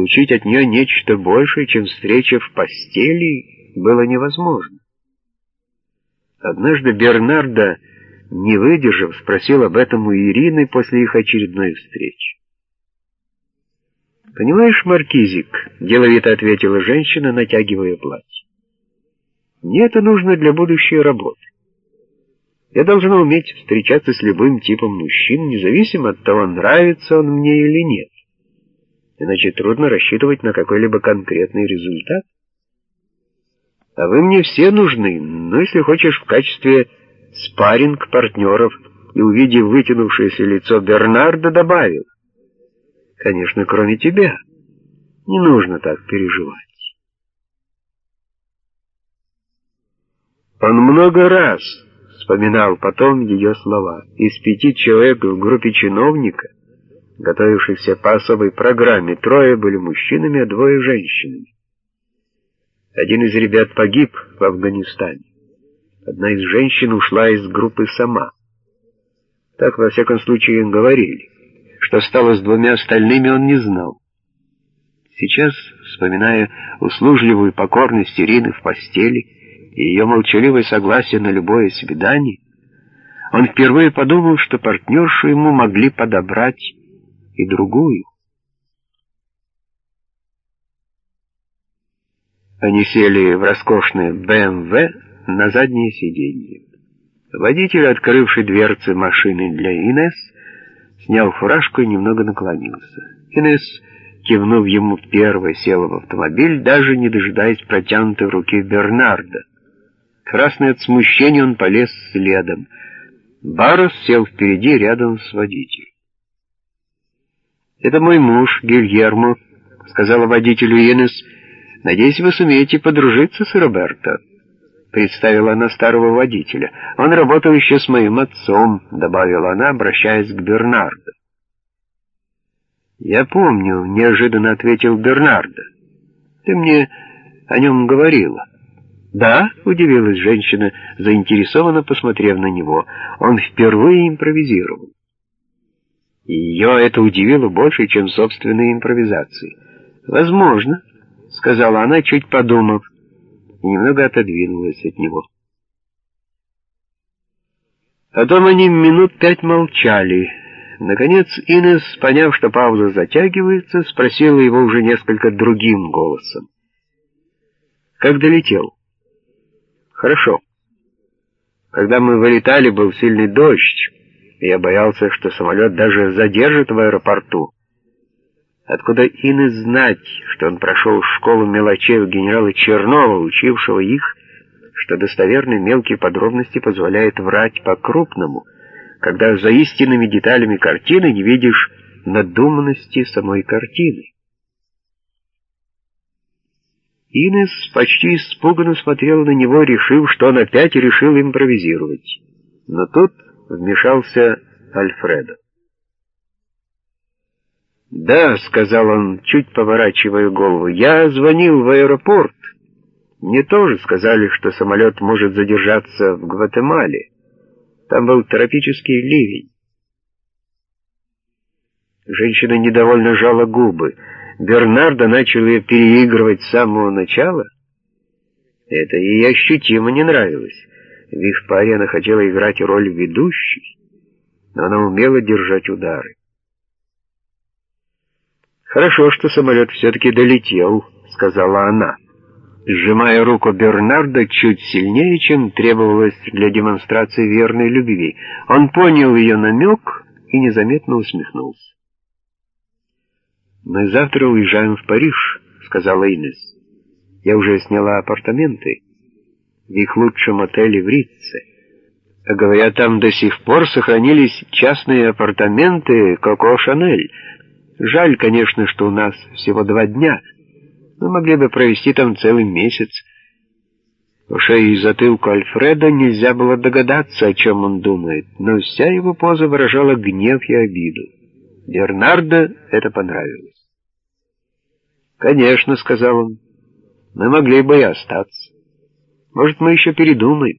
получить от нее нечто большее, чем встреча в постели, было невозможно. Однажды Бернарда, не выдержав, спросил об этом у Ирины после их очередной встречи. «Понимаешь, Маркизик», — деловито ответила женщина, натягивая платье, — «мне это нужно для будущей работы. Я должна уметь встречаться с любым типом мужчин, независимо от того, нравится он мне или нет. Иначе трудно рассчитывать на какой-либо конкретный результат. А вы мне все нужны, но если хочешь в качестве спарринг партнеров и, увидев вытянувшееся лицо Бернарда, добавил. Конечно, кроме тебя. Не нужно так переживать. Он много раз вспоминал потом ее слова. Из пяти человек в группе чиновника, готовившихся по особой программе, трое были мужчинами, а двое — женщинами. Один из ребят погиб в Афганистане. Одна из женщин ушла из группы сама. Так, во всяком случае, им говорили. Что стало с двумя остальными, он не знал. Сейчас, вспоминая услужливую покорность Ирины в постели, и ее молчаливое согласие на любое свидание, он впервые подумал, что партнершу ему могли подобрать и другую. Они сели в роскошное БМВ на заднее сиденье. Водитель, открывший дверцы машины для Инес, снял фуражку и немного наклонился. Инес, кивнув ему первой, села в автомобиль, даже не дожидаясь протянутой руки Бернарда. Красный от смущения он полез следом. Барос сел впереди рядом с водителем. «Это мой муж, Гильермо», — сказала водителю Инес. «Надеюсь, вы сумеете подружиться с Роберто». Представила она старого водителя. «Он работал еще с моим отцом», — добавила она, обращаясь к Бернарду. «Я помню», — неожиданно ответил Бернардо. «Ты мне о нем говорила». «Да?» — удивилась женщина, заинтересованно посмотрев на него. «Он впервые импровизировал». Ее это удивило больше, чем собственные импровизации. «Возможно», — сказала она, чуть подумав, и немного отодвинулась от него. Потом они минут пять молчали. Наконец Инес, поняв, что пауза затягивается, спросила его уже несколько другим голосом. «Как долетел?» Хорошо. Когда мы вылетали, был сильный дождь, я боялся, что самолет даже задержит в аэропорту. Откуда Инны знать, что он прошел школу мелочей у генерала Чернова, учившего их, что достоверные мелкие подробности позволяют врать по-крупному, когда за истинными деталями картины не видишь надуманности самой картины. Инес почти испуганно смотрела на него, решив, что он опять решил импровизировать. Но тут вмешался Альфредо. «Да», — сказал он, чуть поворачивая голову, — «я звонил в аэропорт. Мне тоже сказали, что самолет может задержаться в Гватемале. Там был тропический ливень». Женщина недовольно жала губы. Бернардо начал ее переигрывать с самого начала, это ей ощутимо не нравилось. В их паре она хотела играть роль ведущей, но она умела держать удары. «Хорошо, что самолет все-таки долетел», — сказала она, сжимая руку Бернарда чуть сильнее, чем требовалось для демонстрации верной любви. Он понял ее намек и незаметно усмехнулся. «Мы завтра уезжаем в Париж», — сказала Инес. «Я уже сняла апартаменты в их лучшем отеле в Ритце. А говорят, там до сих пор сохранились частные апартаменты Коко Шанель. Жаль, конечно, что у нас всего два дня. Мы могли бы провести там целый месяц». По шее и затылку Альфреда нельзя было догадаться, о чем он думает, но вся его поза выражала гнев и обиду. Бернардо это понравилось. «Конечно», — сказал он, — «мы могли бы и остаться. Может, мы еще передумаем».